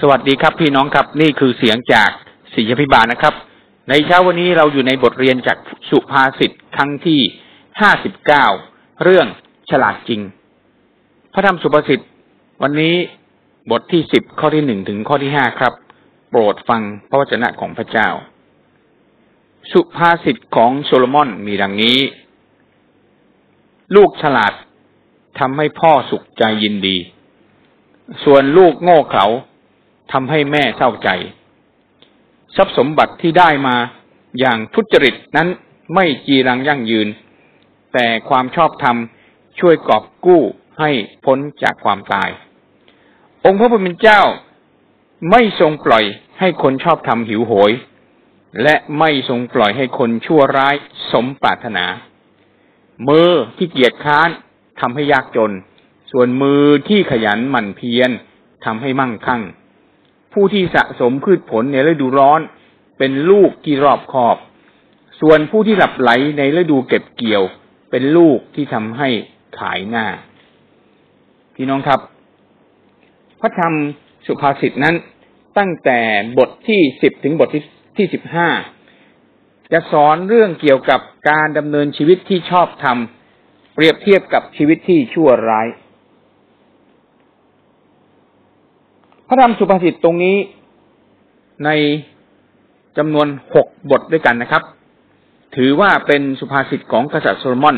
สวัสดีครับพี่น้องครับนี่คือเสียงจากศิยพิบาลนะครับ ในเช้าวันนี้เราอยู่ในบทเรียนจากสุภาษิตครั้งที่ห้าสิบเก้าเรื่องฉลาดจริง พระธรรมสุภาษิตวันนี้บทที่สิบข้อที่หนึ่งถึงข้อที่ห้าครับ โปรดฟังพระวจนะของพระเจ้า สุภาษิตของโซโลมอนมีดังนี้ ลูกฉลาดทำให้พ่อสุขใจยินดี ส่วนลูกโง่เขลา ทำให้แม่เศร้าใจ ทรัพย์สมบัติที่ได้มาอย่างทุจริตนั้นไม่จีรังยั่งยืน แต่ความชอบธรรมช่วยกอบกู้ให้พ้นจากความตาย องค์พระผู้เป็นเจ้าไม่ทรงปล่อยให้คนชอบธรรมหิวโหย และไม่ทรงปล่อยให้คนชั่วร้ายสมปรารถนา มือที่เกียจค้านทำให้ยากจน ส่วนมือที่ขยันหมั่นเพียรทำให้มั่งคั่ง ผู้ที่สะสมพืชผลในฤดูร้อน เป็นลูกที่รอบคอบ ส่วนผู้ที่หลับไหลในฤดูเก็บเกี่ยว เป็นลูกที่ทำให้ขายหน้า พี่น้องครับ พระธรรมสุภาษิตนั้น ตั้งแต่บทที่สิบถึงบทที่ที่สิบห้าจะสอนเรื่องเกี่ยวกับการดำเนินชีวิตที่ชอบธรรม เปรียบเทียบกับชีวิตที่ชั่วร้าย พระธรรมสุภาษิตตรงนี้ในจำนวนหกบทด้วยกันนะครับ ถือว่าเป็นสุภาษิตของกษัตริย์โซโลมอน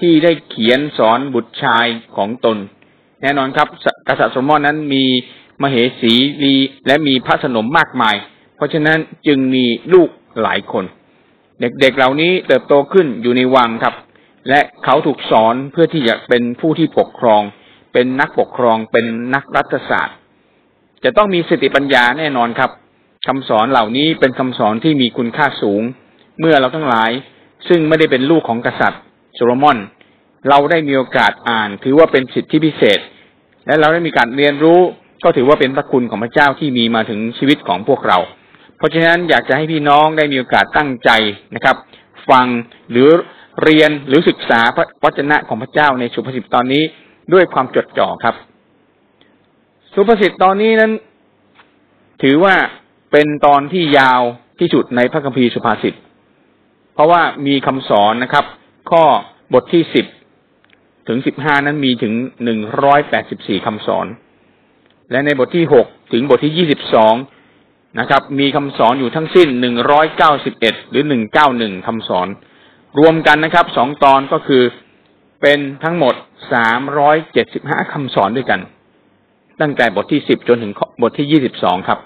ที่ได้เขียนสอนบุตรชายของตน แน่นอนครับ กษัตริย์โซโลมอนนั้นมีมเหสีมีและมีพระสนมมากมาย เพราะฉะนั้นจึงมีลูกหลายคน เด็กๆเเหล่านี้เติบโตขึ้นอยู่ในวังครับ และเขาถูกสอนเพื่อที่จะเป็นผู้ที่ปกครอง เป็นนักปกครองเป็นนักรัฐศาสตร์ จะต้องมีสติปัญญาแน่นอนครับคำสอนเหล่านี้เป็นคำสอนที่มีคุณค่าสูง เมื่อเราทั้งหลาย ซึ่งไม่ได้เป็นลูกของกษัตริย์โซโลมอน เราได้มีโอกาสอ่าน ถือว่าเป็นสิทธิพิเศษ และเราได้มีการเรียนรู้ก็ถือว่าเป็นพระคุณของพระเจ้าที่มีมาถึงชีวิตของพวกเรา เพราะฉะนั้นอยากจะให้พี่น้องได้มีโอกาสตั้งใจนะครับ ฟังหรือเรียนหรือศึกษาพระวจนะของพระเจ้าในสุภาษิตตอนนี้ด้วยความจดจ่อครับ สุภาษิตตอนนี้นั้น ถือว่าเป็นตอนที่ยาวที่สุดในพระคัมภีร์สุภาษิต เพราะว่ามีคำสอนนะครับ ข้อบทที่สิบถึงสิบห้านั้นมีถึงหนึ่งร้อยแปดสิบสี่คำสอน และในบทที่หกถึงบทที่ยี่สิบสองนะครับ มีคำสอนอยู่ทั้งสิ้นหนึ่งร้อยเก้าสิบเอ็ดหรือหนึ่งเก้าหนึ่งคำสอน รวมกันนะครับสองตอนก็คือเป็นทั้งหมดสามร้อยเจ็ดสิบห้าคำสอนด้วยกัน ตั้งแต่บทที่สิบจนถึงบทที่ยี่สิบสองครับ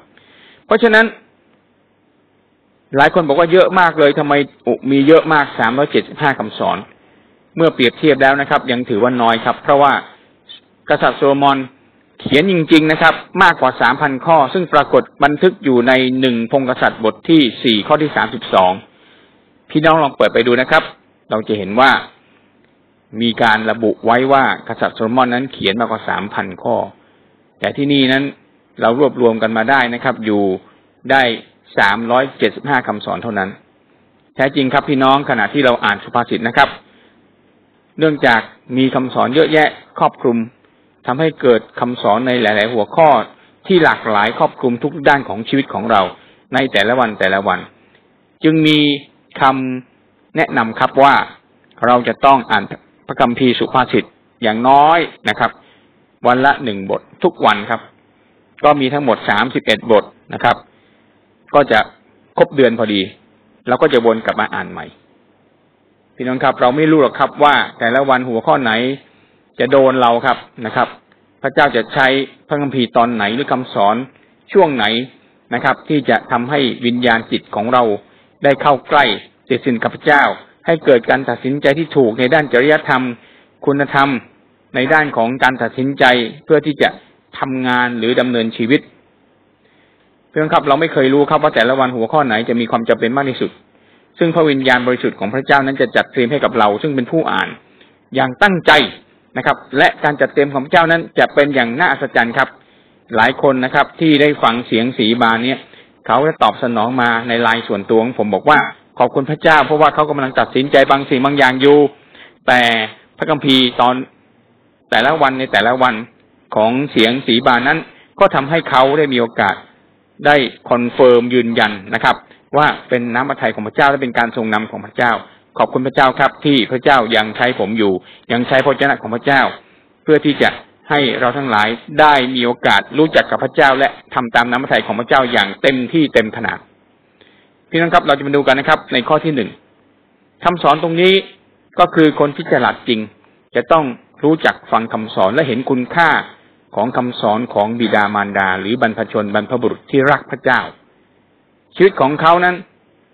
เพราะฉะนั้น หลายคนบอกว่าเยอะมากเลยทำไมมีเยอะมากสามร้อยเจ็ดสิบห้าคำสอน เมื่อเปรียบเทียบแล้วนะครับ ยังถือว่าน้อยครับ เพราะว่ากษัตริย์โซโลมอนเขียนจริง ๆนะครับ มากกว่าสามพันข้อ ซึ่งปรากฏบันทึกอยู่ในหนึ่งพงกษัตริย์บทที่สี่ข้อที่สามสิบสองพี่น้องลองเปิดไปดูนะครับ เราจะเห็นว่ามีการระบุไว้ว่ากษัตริย์โซโลมอนนั้นเขียนมากกว่าสามพันข้อ แต่ที่นี่นั้นเรารวบรวมกันมาได้นะครับ อยู่ได้สามร้อยเจ็ดสิบห้าคำสอนเท่านั้น แท้จริงครับพี่น้องขณะที่เราอ่านสุภาษิตนะครับ เนื่องจากมีคำสอนเยอะแยะครอบคลุมทำให้เกิดคำสอนในหลาย ๆ หัวข้อที่หลากหลายครอบคลุมทุกด้านของชีวิตของเรา ในแต่ละวันแต่ละวัน จึงมีคำแนะนำครับว่าเราจะต้องอ่านพระคัมภีร์สุภาษิตอย่างน้อยนะครับ วันละหนึ่งบททุกวันครับ ก็มีทั้งหมดสามสิบเอ็ดบทนะครับ ก็จะครบเดือนพอดีเราก็จะวนกลับมาอ่านใหม่ พี่น้องครับ เราไม่รู้หรอกครับว่าแต่ละวันหัวข้อไหนจะโดนเราครับนะครับ พระเจ้าจะใช้พระคัมภีร์ตอนไหนหรือคำสอนช่วงไหนนะครับ ที่จะทำให้วิญญาณจิตของเราได้เข้าใกล้ติดสินกับพระเจ้า ให้เกิดการตัดสินใจที่ถูกในด้านจริยธรรม คุณธรรม ในด้านของการตัดสินใจเพื่อที่จะทำงานหรือดำเนินชีวิต เพื่อนครับเราไม่เคยรู้ครับว่าแต่ละวันหัวข้อไหนจะมีความจำเป็นมากที่สุด ซึ่งพระวิญญาณบริสุทธิ์ของพระเจ้านั้นจะจัดเตรียมให้กับเรา ซึ่งเป็นผู้อ่านอย่างตั้งใจนะครับ และการจัดเตรียมของพระเจ้านั้นจะเป็นอย่างน่าอัศจรรย์ครับ หลายคนนะครับ ที่ได้ฟังเสียงศิษยาภิบาลเนี้ยเขาจะตอบสนองมาในลายส่วนตัวของผมบอกว่าขอบคุณพระเจ้าเพราะว่าเขากำลังตัดสินใจบางสิ่งบางอย่างอยู่ แต่พระคัมภีร์ตอน แต่ละวันในแต่ละวันของเสียงศิษยาภิบาลนั้น ก็ก็ทำให้เขาได้มีโอกาสได้ confirm ยืนยันนะครับ ว่าเป็นน้ำพระทัยของพระเจ้าและเป็นการทรงนำของพระเจ้า ขอบคุณพระเจ้าครับ ที่พระเจ้ายังใช้ผมอยู่ ยังใช้พระเจ้าของพระเจ้า เพื่อที่จะให้เราทั้งหลายได้มีโอกาสรู้จักกับพระเจ้า และทำตามน้ำพระทัยของพระเจ้าอย่างเต็มที่เต็มขนาดพี่น้องครับเราจะมาดูกันนะครับ ในข้อที่หนึ่งคำสอนตรงนี้ก็คือคนที่ฉลาดจริง จะต้อง รู้จักฟังคำสอนและเห็นคุณค่าของคำสอนของบิดามารดา หรือบรรพชนบรรพบุรุษที่รักพระเจ้า ชีวิตของเขานั้น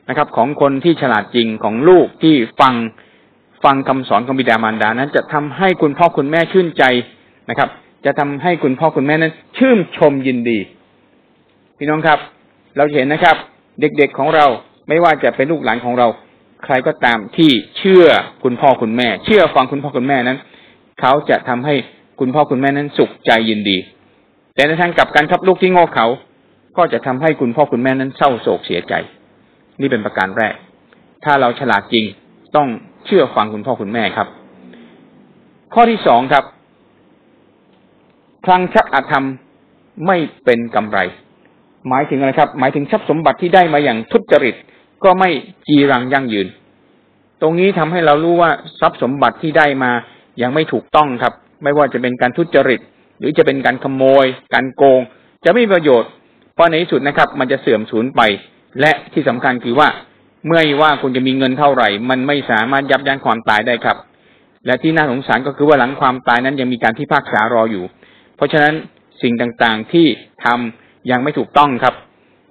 นะครับ ของคนที่ฉลาดจริงของลูกที่ฟังฟังคำสอนของบิดามารดานั้น จะทำให้คุณพ่อคุณแม่ชื่นใจนะครับ จะทำให้คุณพ่อคุณแม่นั้น ชื่นชมยินดี พี่น้องครับ เราเห็นนะครับ เด็กๆของเราไม่ว่าจะเป็นลูกหลานของเรา ใครก็ตามที่เชื่อคุณพ่อคุณแม่ เชื่อฟังคุณพ่อคุณแม่นั้น เขาจะทำให้คุณพ่อคุณแม่นั้นสุขใจยินดี แต่ในทางกลับกันครับลูกที่โง่เขา ก็จะทำให้คุณพ่อคุณแม่นั้นเศร้าโศกเสียใจ นี่เป็นประการแรก ถ้าเราฉลาดจริงต้องเชื่อฟังคุณพ่อคุณแม่ครับ ข้อที่สองครับคลังชักอาธรรมไม่เป็นกำไร หมายถึงอะไรครับ หมายถึงทรัพย์สมบัติที่ได้มาอย่างทุจริตก็ไม่จีรังยั่งยืน ตรงนี้ทำให้เรารู้ว่าทรัพย์สมบัติที่ได้มา ยังไม่ถูกต้องครับ ไม่ว่าจะเป็นการทุจริต หรือจะเป็นการขโมย การโกง จะไม่มีประโยชน์ เพราะในที่สุดนะครับ มันจะเสื่อมสูญไป และที่สำคัญคือว่าเมื่อว่าคุณจะมีเงินเท่าไหร่ มันไม่สามารถยับยั้งความตายได้ครับ และที่น่าสงสารก็คือว่าหลังความตายนั้นยังมีการพิพากษารออยู่ เพราะฉะนั้นสิ่งต่างๆที่ทำยังไม่ถูกต้องครับ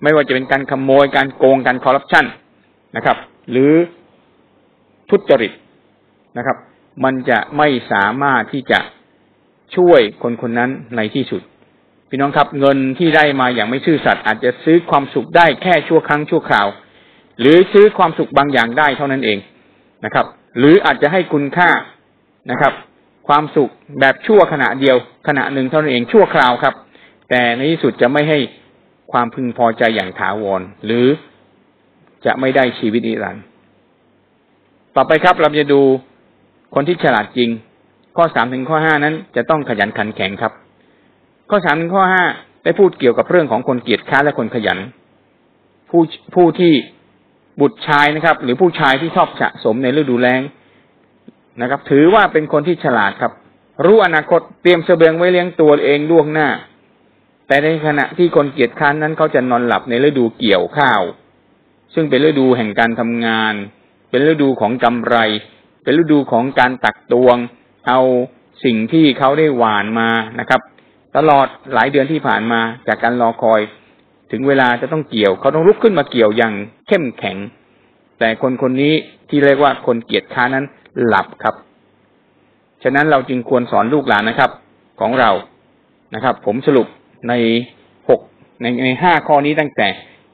ไม่ว่าจะเป็นการขโมย การโกง การคอร์รัปชันนะครับ หรือทุจริตนะครับ มันจะไม่สามารถที่จะช่วยคนคนนั้นในที่สุด พี่น้องครับเงินที่ได้มาอย่างไม่ซื่อสัตย์อาจจะซื้อความสุขได้แค่ชั่วครั้งชั่วคราว หรือซื้อความสุขบางอย่างได้เท่านั้นเองนะครับ หรืออาจจะให้คุณค่านะครับ ความสุขแบบชั่วขณะเดียว ขณะหนึ่งเท่านั้นเองชั่วคราวครับ แต่ในที่สุดจะไม่ให้ความพึงพอใจอย่างถาวร หรือจะไม่ได้ชีวิตนิรันดร์ต่อไปครับเราจะดู คนที่ฉลาดจริง ข้อสามถึงข้อห้านั้นจะต้องขยันขันแข็งครับ ข้อสามถึงข้อห้าได้พูดเกี่ยวกับเรื่องของคนเกียจค้าและคนขยัน ผู้ผู้ที่บุตรชายนะครับ หรือผู้ชายที่ชอบสะสมในฤดูแล้งนะครับ ถือว่าเป็นคนที่ฉลาดครับ รู้อนาคตเตรียมเสบียงไว้เลี้ยงตัวเองล่วงหน้า แต่ในขณะที่คนเกียจค้านนั้นเขาจะนอนหลับในฤดูเกี่ยวข้าว ซึ่งเป็นฤดูแห่งการทำงาน เป็นฤดูของกำไร เป็นฤดูของการตักตวง เอาสิ่งที่เขาได้หวานมานะครับ ตลอดหลายเดือนที่ผ่านมาจากการรอคอย ถึงเวลาจะต้องเกี่ยว เขาต้องลุกขึ้นมาเกี่ยวอย่างเข้มแข็ง แต่คนคนนี้ที่เรียกว่าคนเกียจค้านั้นหลับครับ ฉะนั้นเราจึงควรสอนลูกหลานนะครับ ของเรานะครับ ผมสรุปในหกในในห้าข้อนี้ตั้งแต่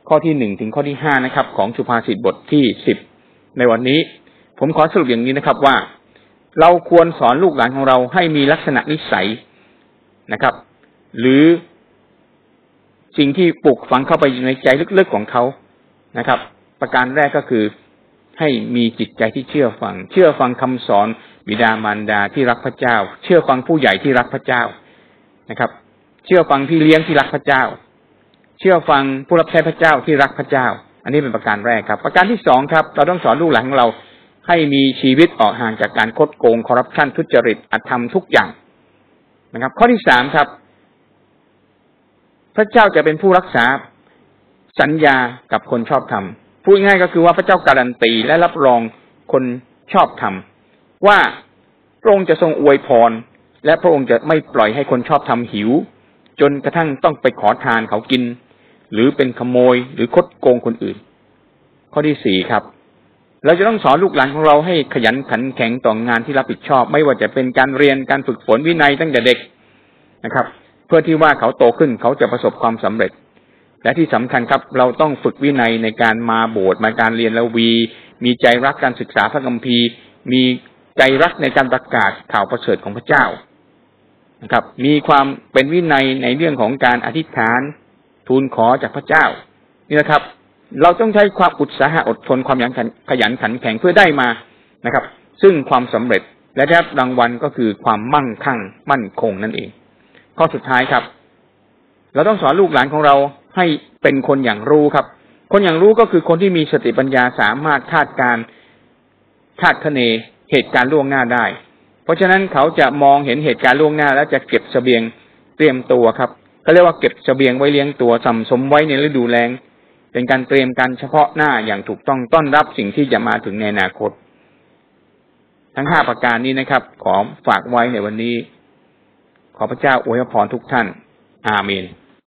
ข้อที่หนึ่งถึงข้อที่ห้านะครับ ของสุภาษิตบทที่สิบในวันนี้ ผมขอสรุปอย่างนี้นะครับว่า เราควรสอนลูกหลานของเราให้มีลักษณะนิสัยนะครับ หรือสิ่งที่ปลูกฝังเข้าไปในใจลึกๆของเขานะครับ ประการแรกก็คือให้มีจิตใจที่เชื่อฟัง เชื่อฟังคำสอน บิดามารดาที่รักพระเจ้า เชื่อฟังผู้ใหญ่ที่รักพระเจ้านะครับ เชื่อฟังพี่เลี้ยงที่รักพระเจ้า เชื่อฟังผู้รับใช้พระเจ้าที่รักพระเจ้า อันนี้เป็นประการแรกครับ ประการที่สองครับ เราต้องสอนลูกหลานของเรา ให้มีชีวิตออกห่างจากการคดโกงคอร์รัปชันทุจริตอธรรมทุกอย่างนะครับ ข้อที่สามครับ พระเจ้าจะเป็นผู้รักษาสัญญากับคนชอบธรรมพูดง่ายก็คือว่าพระเจ้าการันตีและรับรองคนชอบธรรมว่าพระองค์จะทรงอวยพร และพระองค์จะไม่ปล่อยให้คนชอบธรรมหิว จนกระทั่งต้องไปขอทานเขากิน หรือเป็นขโมยหรือคดโกงคนอื่น ข้อที่สี่ครับ เราจะต้องสอนลูกหลานของเราให้ขยันขันแข็งต่องานที่รับผิดชอบ ไม่ว่าจะเป็นการเรียนการฝึกฝนวินัยตั้งแต่เด็กนะครับ เพื่อที่ว่าเขาโตขึ้นเขาจะประสบความสำเร็จ และที่สำคัญครับ เราต้องฝึกวินัยในการมาโบสถ์มาการเรียนละวี มีใจรักการศึกษาพระคัมภีร์ มีใจรักในการประกาศข่าวประเสริฐของพระเจ้านะครับ มีความเป็นวินัยในเรื่องของการอธิษฐานทูลขอจากพระเจ้านี่นะครับ เราต้องใช้ความอุตสาหะอดทนความยันขยันขันแข็งเพื่อได้มานะครับ ซึ่งความสำเร็จและได้รับรางวัลก็คือความมั่งคั่งมั่นคงนั่นเอง ข้อสุดท้ายครับ เราต้องสอนลูกหลานของเราให้เป็นคนอย่างรู้ครับ คนอย่างรู้ก็คือคนที่มีสติปัญญาสามารถคาดการคาดคะเนเหตุการณ์ล่วงหน้าได้ เพราะฉะนั้นเขาจะมองเห็นเหตุการณ์ล่วงหน้า แล้วจะเก็บเสบียงเตรียมตัวครับเขาเรียกว่าเก็บเสบียงไว้เลี้ยงตัวสัมสมไว้ในฤดูแล้ง เป็นการเตรียมการเฉพาะหน้าอย่างถูกต้องต้อนรับสิ่งที่จะมาถึงในอนาคต ทั้งห้าประการนี้นะครับ ขอฝากไว้ในวันนี้ ขอพระเจ้าอวยพรทุกท่าน อาเมน